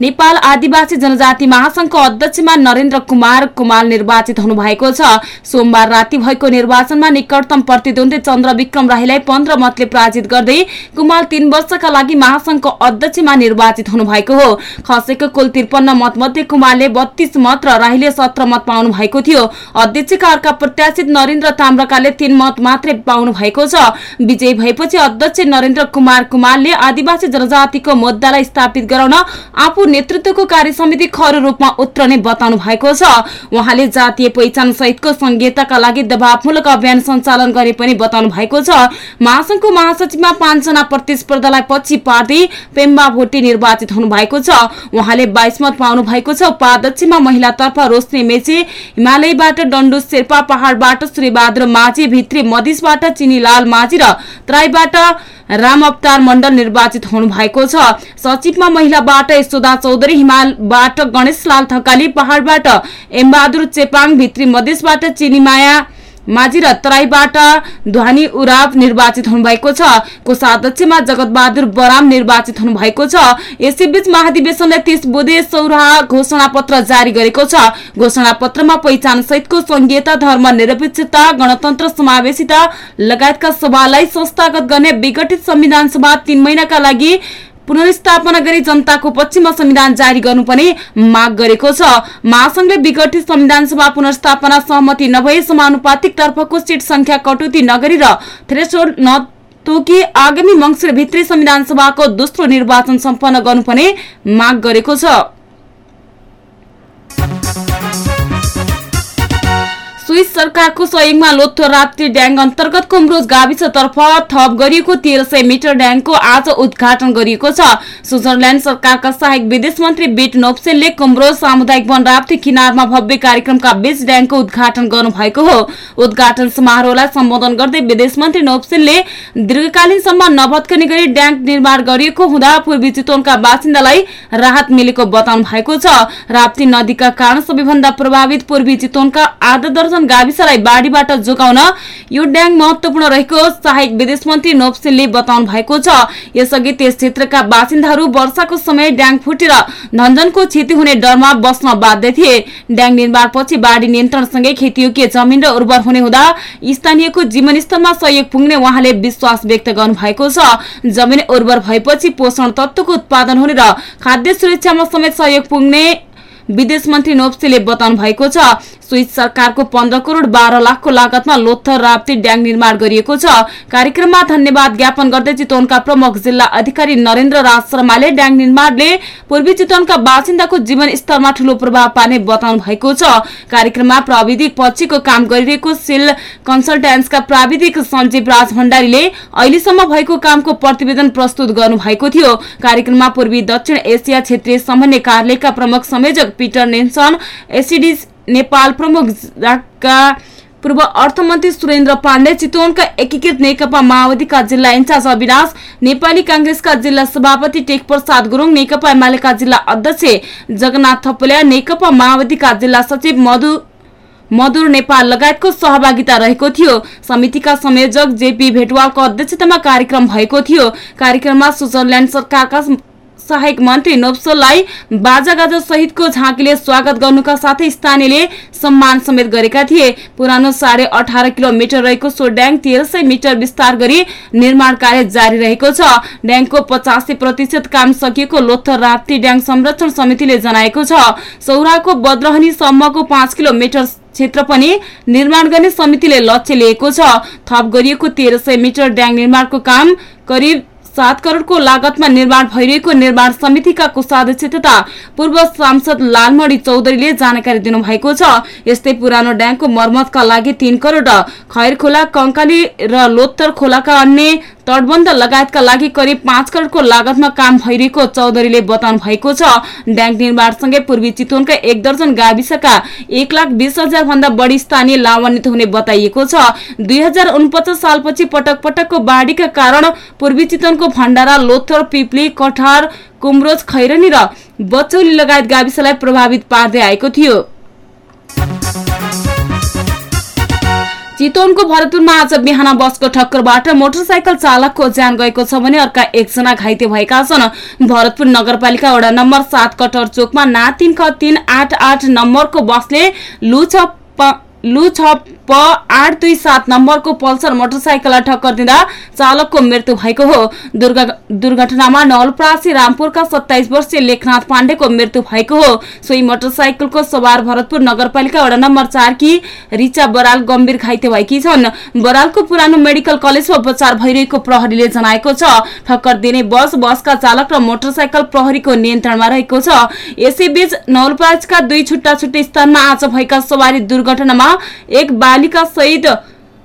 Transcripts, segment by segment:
नेपाल आदिवासी जनजाति महासंघको अध्यक्षमा नरेन्द्र कुमार कुमाल निर्वाचित हुनुभएको छ। सोमबार राति भएको निर्वाचनमा निकटतम प्रतिद्वन्दी चन्द्र विक्रम राईलाई पन्ध्र मतले पराजित गर्दै कुमाल तीन वर्षका लागि महासंघको अध्यक्षमा निर्वाचित हुनुभएको हो। खसेको कुल त्रिपन्न मत मध्ये कुमारले बत्तीस मत र राईले सत्र मत पाउनु भएको थियो। अध्यक्षका अर्का प्रत्याशित नरेन्द्र ताम्रकाले तीन मत मात्रै पाउनु भएको छ। विजयी भएपछि अध्यक्ष नरेन्द्र कुमार कुमारले आदिवासी जनजातिको मुद्दालाई स्थापित गराउन आफू नेतृत्वको कार्य समिति खर रूपमा उत्रने बताउनु भएको छ। उहाँले जातीय पहिचान सहितको संहिताका लागि दबावमूलक अभियान सञ्चालन गरे पनि बताउनु भएको छ। महासंघको महासचिवमा पाँचजना प्रतिस्पर्धालाई पछि पार्दै पेम्बा भोटी निर्वाचित हुनु भएको छ। उहाँले बाइस मत पाउनु भएको छ। उपाध्यक्षमा महिलातर्फ रोशनी मेचे हिमालयबाट डण्डु शेर्पा पहाड़बाट श्रीबहादुर माझी भित्री मधेसबाट चिनीलाल माझी र तराईबाट राम अवतार मण्डल निर्वाचित हुनु भएको छ। सचिवमा महिलाबाट यशोदा चौधरी हिमालबाट गणेशलाल थकाली पहाड़बाट एमबहादुर चेपाङ भित्री मधेसबाट चिनीमाया माझी र तराईबाट ध्वनि उराव निर्वाचित हुनुभएको छ। कोषाध्यक्षमा जगतबहादुर बराम निर्वाचित हुनुभएको छ। यसैबीच महाधिवेशनले तीस बुधे सौराहा घोषणा पत्र जारी गरेको छ। घोषणा पत्रमा पहिचान सहितको संघीयता धर्म निरपेक्षता गणतन्त्र समावेशिता लगायतका सभालाई संस्थागत गर्ने विघटित संविधान सभा तीन महिनाका लागि पुनर्स्थापना गरी जनताको पक्षमा संविधान जारी गर्नु पनि माग गरेको छ। महासंघले विघटित संविधान सभा पुनर्स्थापना सहमति नभए समानुपातिक तर्फको सिट संख्या कटौती नगरी र थ्रेसोल्ड नतोकी आगामी मङ्सिर भित्री संविधान सभाको दोस्रो निर्वाचन सम्पन्न गर्नु पनि माग गरेको छ। स्विस सरकारको सहयोगमा लोथो राप्ती ड्याङ अन्तर्गत कुमरोज गाविसतर्फ थप गरिएको तेह्र सय मिटर ड्याङको आज उद्घाटन गरिएको छ। स्विजरल्याण्ड सरकारका सहायक विदेश मन्त्री बिट नोप्सेलले कुमरोज सामुदायिक वन राप्ती किनारमा भव्य कार्यक्रमका बीच ड्याङको उद्घाटन गर्नुभएको हो। उद्घाटन समारोहलाई सम्बोधन गर्दै विदेश मन्त्री नोप्सेलले दीर्घकालीनसम्म नभत्कने गरी ड्याङ निर्माण गरिएको हुँदा पूर्वी चितवनका बासिन्दालाई राहत मिलेको बताउनु भएको छ। राप्ती नदीका कारण सबैभन्दा प्रभावित पूर्वी चितवनका आधा दर्जन गाविसलाई बाढीबाट जोगाउन यो ड्याङ महत्वपूर्ण रहेको सहायक विदेश मन्त्री नोप्सेलले बताउनु भएको छ। यसअघि त्यस क्षेत्रका बासिन्दाहरू वर्षाको समय ड्याङ फुटेर धनजनको क्षति हुने डरमा बस्न बाध्य थिए। ड्याङ निर्माणपछि बाढी नियन्त्रणसँगै खेतीयोग्य जमिन र उर्वर हुने हुँदा स्थानीयको जीवनस्तरमा सहयोग पुग्ने उहाँले विश्वास व्यक्त गर्नु भएको छ। जमिन उर्वर भएपछि पोषण तत्वको उत्पादन हुने र खाद्य सुरक्षामा समेत सहयोग पुग्ने विदेश मन्त्री नोप्सेले बताउनु भएको छ स्विस सरकारको पन्ध्र करोड़ बाह्र लाखको लागतमा लोथर राप्ती ड्याङ निर्माण गरिएको छ। कार्यक्रममा धन्यवाद ज्ञापन गर्दै चितवनका प्रमुख जिल्ला अधिकारी नरेन्द्र राज शर्माले ड्याङ निर्माणले पूर्वी चितवनका बासिन्दाको जीवन स्तरमा ठूलो प्रभाव पार्ने बताउनु भएको छ। कार्यक्रममा प्राविधिक पक्षको काम गरिरहेको सिल कन्सल्टेन्सका प्राविधिक सञ्जीव राज भण्डारीले अहिलेसम्म भएको कामको प्रतिवेदन प्रस्तुत गर्नु भएको थियो। कार्यक्रममा पूर्वी दक्षिण एसिया क्षेत्रीय समन्वय कार्यालयका प्रमुख संयोजक पिटर नेन्सन एसिडी नेपाल प्रमुख पूर्व अर्थमन्त्री सुरेन्द्र पाण्डे चितवनका एकीकृत नेकपा माओवादीका जिल्ला इन्चार्ज अविनाश नेपाली कांग्रेसका जिल्ला सभापति टेक प्रसाद गुरुङ नेकपा एमालेका जिल्ला अध्यक्ष जगन्नाथ थपलिया नेकपा माओवादीका जिल्ला सचिव मधु मधुर नेपाल लगायतको सहभागिता रहेको थियो समितिका संयोजक जेपी भेटवालको अध्यक्षतामा कार्यक्रम भएको थियो कार्यक्रममा स्विजरल्याण्ड सरकारका सहायक मन्त्री नोप्सोललाई बाजागाजा सहितको झाँकीले स्वागत गर्नुका साथै स्थानीयले सम्मान समेत गरेका थिए। पुरानो साढे अठार किलोमिटर रहेको सो ड्याङ तेह्र सय मिटर विस्तार गरी निर्माण कार्य जारी रहेको छ। ड्याङको पचासी प्रतिशत काम सकिएको लोथर राप्ती ड्याङ संरक्षण समितिले जनाएको छ। सौराको बद्रहनीसम्मको पाँच किलोमिटर क्षेत्र पनि निर्माण गर्ने समितिले लक्ष्य लिएको छ। थप गरिएको तेह्र सय मिटर ड्याङ निर्माणको काम करिब सात करोड़को लागतमा निर्माण भइरहेको निर्माण समितिका कोषाध्यक्ष तथा पूर्व सांसद लालमणि चौधरीले जानकारी दिनुभएको छ। यस्तै पुरानो ड्याङको मर्मतका लागि तीन करोड़ खैर खोला कंकाली र लोत्तर खोलाका अन्य तटबन्ध लगायतका लागि करिब पाँच करोड़को लागतमा काम भइरहेको चौधरीले बताउनु भएको छ। ड्याङ निर्माणसँगै पूर्वी चितवनका एक दर्जन गाविसका एक लाख बिस हजार भन्दा बढी स्थानीय लाभान्वित हुने बताइएको छ। दुई सालपछि पटक पटकको बाढ़ीका कारण पूर्वी चितवनको भण्डारा लोथर पिप्ली कठार कुमरोज खैरनी र बचौली लगायत गाविसलाई प्रभावित पार्दै आएको थियो। चितवनको भरतपुरमा आज बिहान बसको ठक्करबाट मोटरसाइकल चालकको ज्यान गएको छ भने अर्का एकजना घाइते भएका छन्। भरतपुर नगरपालिका वडा नम्बर सात कटर चोकमा ना तिन ख तिन आठ आठ नम्बरको बसले लुछ लु छ प आठ दुई सात नम्बरको पल्सर मोटरसाइकललाई ठक्कर दिँदा चालकको मृत्यु भएको हो। दुर्घटनामा नवलप्रासी रामपुरका सत्ताइस वर्षीय लेखनाथ पाण्डेको मृत्यु भएको हो। सोही मोटरसाइकलको सवार भरतपुर नगरपालिका वडा नम्बर चार कि रिचा बराल गम्भीर घाइते भएकी छन्। बरालको पुरानो मेडिकल कलेजमा उपचार भइरहेको प्रहरीले जनाएको छ। ठक्कर दिने बस बसका चालक र मोटरसाइकल प्रहरीको नियन्त्रणमा रहेको छ। यसैबीच नवलप्रासीका दुई छुट्टा छुट्टै स्थानमा आज भएका सवारी दुर्घटनामा एक बालिका सहित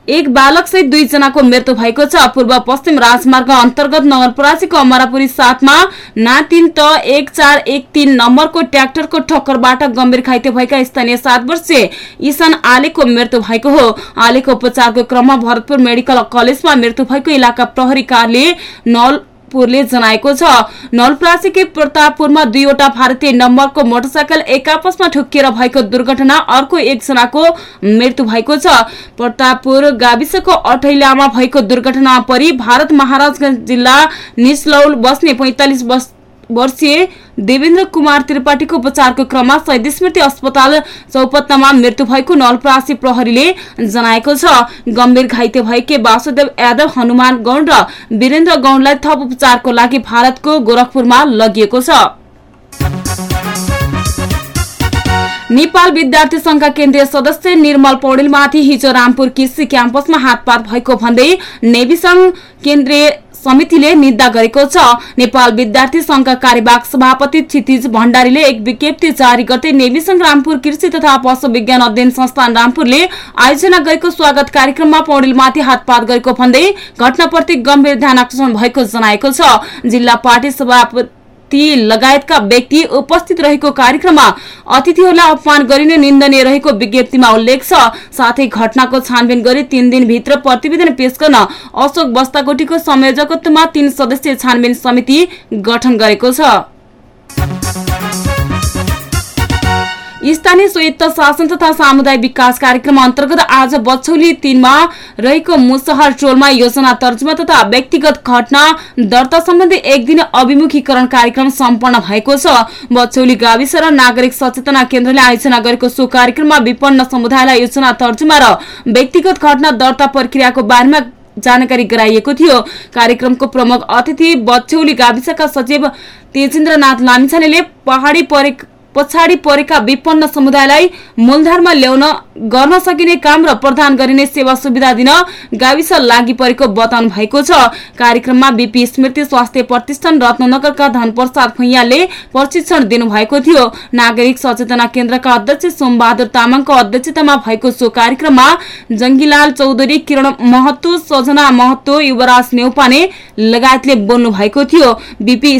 एक बालक सहित दुईजनाको मृत्यु भएको छ। पूर्व पश्चिम राजमार्ग अन्तर्गत नवलपरासीको अमरापुरी साथमा ना तिन त एक चार एक तीन नम्बरको ट्र्याक्टरको ठक्करबाट गम्भीर घाइते भएका स्थानीय सात वर्षीय ईशान आलेको मृत्यु भएको हो। आलेको उपचारको क्रममा भरतपुर मेडिकल कलेजमा मृत्यु भएको इलाका प्रहरी कार्यालय नल पुरले जनाएको छ। नलप्रासीकै प्रतापपुरमा दुईवटा भारतीय नम्बरको मोटरसाइकल एक आपसमा ठुकिएर भएको दुर्घटना अर्को एकजनाको मृत्यु भएको छ। प्रतापपुर गाविसको अठैलामा भएको दुर्घटना परि भारत महाराजगंज जिल्ला निचलौल बस्ने पैंतालिस वर्षीय देवेन्द्र कुमार त्रिपाठीको उपचारको क्रममा शहीद स्मृति अस्पताल चौपत्तामा मृत्यु भएको नलप्रासी प्रहरीले जनाएको छ। गम्भीर घाइते भएके वासुदेव यादव हनुमान गौड र वीरेन्द्र गौडलाई थप उपचारको लागि भारतको गोरखपुरमा लगिएको छ। नेपाल विद्यार्थी संघका केन्द्रीय सदस्य निर्मल पौडेलमाथि हिजो रामपुर कृषि क्याम्पसमा हातपात भएको भन्दै संघ केन्द्रीय समितिले निन्दा गरेको छ। नेपाल विद्यार्थी संघका कार्यवाहक सभापति क्षितिज भण्डारीले एक विज्ञप्ति जारी गर्दै नेवी संघ रामपुर कृषि तथा पशु विज्ञान अध्ययन संस्थान रामपुरले आयोजना गरेको स्वागत कार्यक्रममा पौडेलमाथि हातपात गरेको भन्दै घटनाप्रति गम्भीर ध्यान आकर्षण भएको जनाएको छ। जिल्ला पार्टी सभापति ती लगायतका व्यक्ति उपस्थित रहेको कार्यक्रममा अतिथिहरूलाई अपमान गरिने निन्दनीय रहेको विज्ञप्तिमा उल्लेख छ। साथै घटनाको छानबिन गरी तीन दिनभित्र प्रतिवेदन पेश गर्न अशोक बस्ताकोटीको संयोजकत्वमा तीन सदस्यीय छानबिन समिति गठन गरेको छ। स्थानीय स्वायत्त शासन तथा सामुदायिक विकास कार्यक्रम अन्तर्गत आज बछौली तीनमा रहेको मुसहर टोलमा योजना तर्जुमा तथा व्यक्तिगत घटना दर्ता सम्बन्धी एक दिन अभिमुखीकरण कार्यक्रम सम्पन्न भएको छ। बछौली गाविस र नागरिक सचेतना केन्द्रले आयोजना गरेको सो कार्यक्रममा विपन्न समुदायलाई योजना तर्जुमा र व्यक्तिगत घटना दर्ता प्रक्रियाको बारेमा जानकारी गराइएको थियो। कार्यक्रमको प्रमुख अतिथि बछौली गाविसका सचिव तेजेन्द्रनाथ लामिछानेले पहाडी पछाडि परेका विपन्न समुदायलाई मूलधारमा ल्याउन गर्न सकिने काम र प्रदान गरिने सेवा सुविधा दिन गाविस लागि परेको बताउनु भएको छ। कार्यक्रममा बीपी स्मृति स्वास्थ्य प्रतिष्ठान रत्नगरका धनप्रसाद भुइयाले प्रशिक्षण दिनुभएको थियो। नागरिक सचेतना केन्द्रका अध्यक्ष सोमबहादुर तामाङको अध्यक्षतामा भएको सो कार्यक्रममा जङ्गीलाल चौधरी किरण महतो सजना महतो युवराज नेउपाने लगायतले बोल्नु भएको थियो। बीपी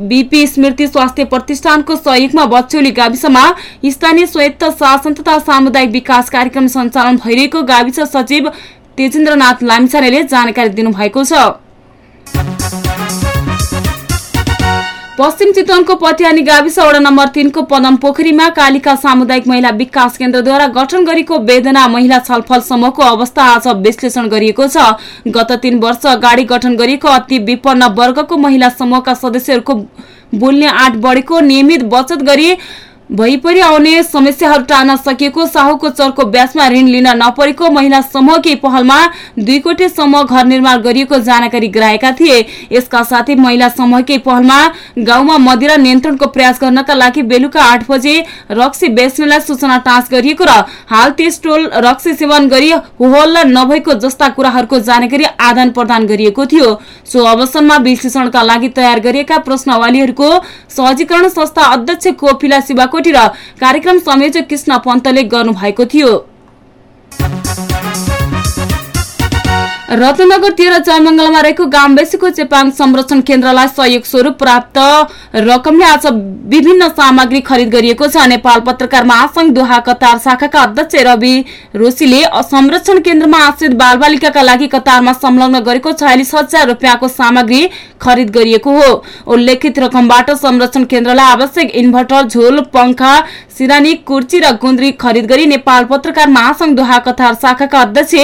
बीपी स्मृति स्वास्थ्य प्रतिष्ठानको सहयोगमा बच्चौली गाविसमा स्थानीय स्वायत्त शासन तथा सामुदायिक विकास कार्यक्रम सञ्चालन भइरहेको गाविस सचिव तेजेन्द्रनाथ लामिछानेले जानकारी दिनुभएको छ। पश्चिम चितवनको पटियानी गाविस वडा नम्बर तीनको पदम पोखरीमा कालिका सामुदायिक महिला विकास केन्द्रद्वारा गठन गरेको वेदना महिला छलफल समूहको अवस्था आज विश्लेषण गरिएको छ। गत तीन वर्ष अगाडि गठन गरिएको अति विपन्न वर्गको महिला समूहका सदस्यहरूको बोल्ने आँट बढेको नियमित बचत गरी भइपरि आउने समस्याहरू टार्न सकिएको साहुको चरको ब्याजमा ऋण लिन नपरेको महिला समूहकै पहलमा दुई कोटी समूह घर निर्माण गरिएको जानकारी गराएका थिए। यसका साथै महिला समूहकै पहलमा गाउँमा मदिरा नियन्त्रणको प्रयास गर्नका लागि बेलुका आठ बजे रक्सी बेच्नेलाई सूचना टाँच गरिएको र हाल त्यस टोल रक्सी सेवन गरी होहल्ला नभएको जस्ता कुराहरूको जानकारी आदान प्रदान गरिएको थियो। सो अवसरमा विश्लेषणका लागि तयार गरिएका प्रश्नवालीहरूको सहजीकरण संस्था अध्यक्ष कोपिला शिवाको कोटी र कार्यक्रम संयोजक कृष्ण पन्तले गर्नुभएको थियो। रत्नगर तेह्र जयमङ्गलमा रहेको गाउँ बेसीको चेपाङ संरक्षण केन्द्रलाई सहयोग स्वरूप प्राप्त रकमले आज विभिन्न सामग्री खरिद गरिएको छ। नेपाल पत्रकार महासंघ दोहा कतार शाखाका अध्यक्ष रवि रोशीले संरक्षण केन्द्रमा आश्रित बालबालिकाका लागि कतारमा संलग्न गरेको छयालिस हजार रुपियाँको सामग्री खरिद गरिएको हो। उल्लेखित रकमबाट संरक्षण केन्द्रलाई आवश्यक इन्भर्टर झोल पंखा सिरानी कुर्ची र गुन्द्री खरिद गरी नेपाल पत्रकार महासंघ दोहा कतार शाखाका अध्यक्ष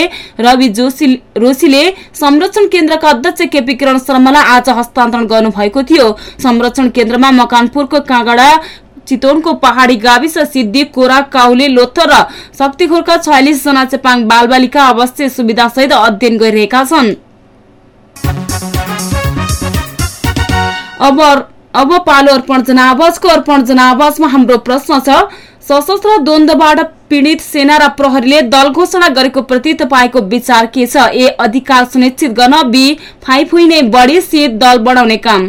रवि जोशी जोशीले संरक्षण केन्द्रका अध्यक्ष केपी किरण शर्मालाई आज हस्तान्तरण गर्नुभएको थियो। संरक्षण केन्द्रमा मकानपुरको काँगडा चितवनको पहाडी गाविस सिद्धि कोरा काउले लोथर र शक्तिखोरका छयालिस जना चेपाङ बालबालिका अवस्थी सुविधासहित अध्ययन गरिरहेका छन्। अब पालो अर्पण जनावाजको अर्पण जनावाजमा हाम्रो प्रश्न छ सशस्त्र द्वन्द्वबाट पीड़ित सेना र प्रहरीले दल घोषणा गरेको प्रति तपाईँको विचार के छ? ए अधिकार सुनिश्चित गर्न बी फाइभ नै बढी सी दल बढाउने काम।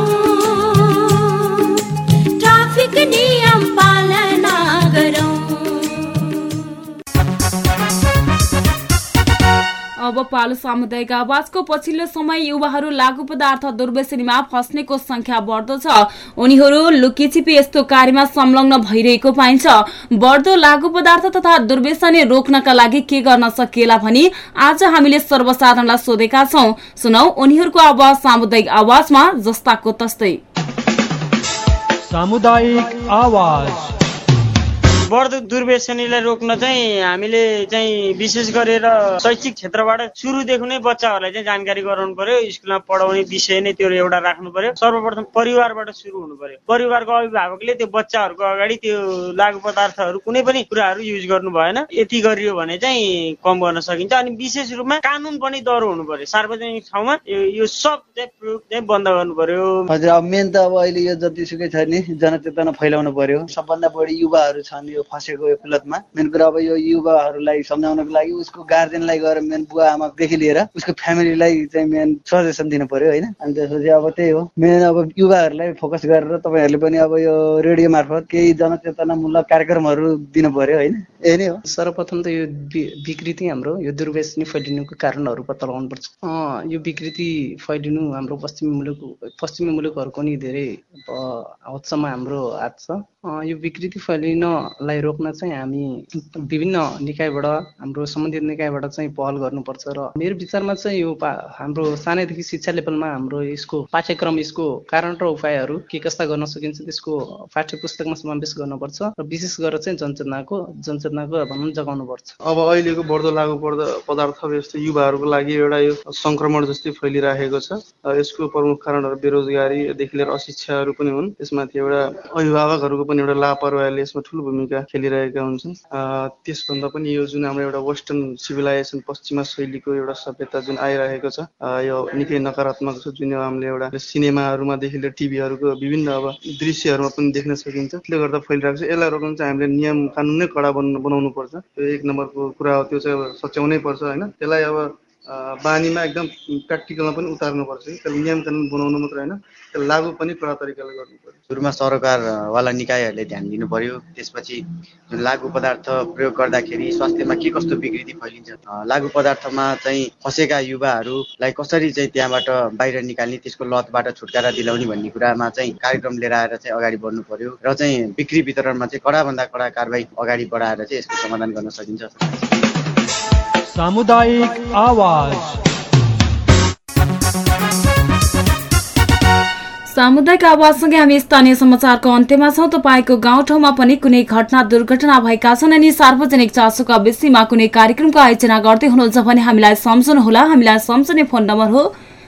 पालो सामुदायिक आवाजको पछिल्लो समय युवाहरू लागु पदार्थ दुर्व्यसनीमा फस्नेको संख्या बढ्दो छ उनीहरू लुकीछिपी यस्तो कार्यमा संलग्न भइरहेको पाइन्छ। बढ्दो लागु पदार्थ तथा दुर्व्यसनी रोक्नका लागि के गर्न सकिएला भनी आज हामीले सर्वसाधारणलाई सोधेका छौं। सुनौ उनीहरूको आवाज सामुदायिक आवाजमा जस्ताको तस्तै। सामुदायिक आवाज। बढ्दो दुर्व्यसनीलाई रोक्न चाहिँ हामीले चाहिँ विशेष गरेर शैक्षिक क्षेत्रबाट सुरुदेखि नै बच्चाहरूलाई चाहिँ जानकारी गराउनु पर्यो स्कुलमा पढाउने विषय नै त्यो एउटा राख्नु पर्यो। सर्वप्रथम परिवारबाट सुरु हुनु पर्यो। परिवारको अभिभावकले त्यो बच्चाहरूको अगाडि त्यो लागु पदार्थहरू कुनै पनि कुराहरू युज गर्नु भएन। यति गरियो भने चाहिँ कम गर्न सकिन्छ। अनि विशेष रूपमा कानुन पनि दह्रो हुनु पर्यो। सार्वजनिक ठाउँमा यो सब चाहिँ प्रयोग चाहिँ बन्द गर्नु पर्यो। हजुर अब मेन त अब अहिले यो जतिसुकै छ नि जनचेतना फैलाउनु पर्यो। सबभन्दा बढी युवाहरू छन् यो फँसेको यो कुलतमा मेन कुरा अब यो युवाहरूलाई सम्झाउनको लागि उसको गार्जेनलाई गएर मेन बुवा आमादेखि लिएर उसको फ्यामिलीलाई चाहिँ मेन सजेसन दिनु पर्यो होइन? अनि त्यसपछि अब त्यही हो। मेन अब युवाहरूलाई फोकस गरेर तपाईँहरूले पनि अब यो रेडियो मार्फत केही जनचेतनामूलक कार्यक्रमहरू दिनु पर्यो होइन? यही नै हो। सर्वप्रथम त यो विकृति हाम्रो यो दुर्व्यसनी फैलिनुको कारणहरू पत्ता लगाउनुपर्छ यो विकृति फैलिनु हाम्रो पश्चिमी मुलुक पश्चिमी मुलुकहरूको नि धेरै हदसम्म हाम्रो हात छ। यो विकृति फैलिनलाई रोक्न चाहिँ हामी विभिन्न निकायबाट हाम्रो सम्बन्धित निकायबाट चाहिँ पहल गर्नुपर्छ र मेरो विचारमा चाहिँ यो हाम्रो सानैदेखि शिक्षा लेभलमा हाम्रो यसको पाठ्यक्रम यसको कारण र उपायहरू के कस्ता गर्न सकिन्छ त्यसको पाठ्य पुस्तकमा समावेश गर्नुपर्छ र विशेष गरेर चाहिँ जनचेतनाको जनचेतनाको भनौँ जगाउनुपर्छ। अब अहिलेको बढ्दो लागु पर्दो पदार्थ यस्तो युवाहरूको लागि एउटा यो सङ्क्रमण जस्तै फैलिराखेको छ। यसको प्रमुख कारणहरू बेरोजगारीदेखि लिएर अशिक्षाहरू पनि हुन्। यसमाथि एउटा अभिभावकहरूको पनि एउटा लापरवाहीले यसमा ठुलो भूमिका खेलिरहेका हुन्छन्। त्यसभन्दा पनि यो जुन हाम्रो एउटा वेस्टर्न सिभिलाइजेसन पश्चिमा शैलीको एउटा सभ्यता जुन आइरहेको छ यो निकै नकारात्मक छ जुन हामीले एउटा सिनेमाहरूमादेखि लिएर टिभीहरूको विभिन्न अब दृश्यहरूमा पनि देख्न सकिन्छ। त्यसले गर्दा फैलिरहेको छ। यसलाई रोक्नु चाहिँ हामीले नियम कानुन नै कडा बनाउनु पर्छ त्यो एक नम्बरको कुरा हो त्यो चाहिँ अब सच्याउनै पर्छ होइन? त्यसलाई अब बानीमा एकदम प्र्याक्टिकलमा पनि उतार्नुपर्छ त्यसले नियम कानुन बनाउनु मात्र होइन त्यसलाई लागू पनि कडा तरिकाले गर्नु पर्यो सुरुमा सरकारवाला निकायहरूले ध्यान दिनु पर्यो त्यसपछि लागु पदार्थ प्रयोग गर्दाखेरि स्वास्थ्यमा के कस्तो विकृति फैलिन्छ लागु पदार्थमा चाहिँ फँसेका युवाहरूलाई कसरी चाहिँ त्यहाँबाट बाहिर निकाल्ने त्यसको लतबाट छुटकारा दिलाउने भन्ने कुरामा चाहिँ कार्यक्रम लिएर आएर चाहिँ अगाडि बढ्नु पर्यो र चाहिँ बिक्री वितरणमा चाहिँ कडाभन्दा कडा कारवाही अगाडि बढाएर चाहिँ यसको समाधान गर्न सकिन्छ। सामुदायिक आवाज। सामुदायिक आवाजसँगै हामी स्थानीय समाचारको अन्त्यमा छौँ। तपाईँको गाउँठाउँमा पनि कुनै घटना दुर्घटना भएका छन् अनि सार्वजनिक चासोका विषयमा कुनै कार्यक्रमको आयोजना गर्दै हुनुहुन्छ भने हामीलाई सम्झनुहोला। हामीलाई सम्झने फोन नम्बर हो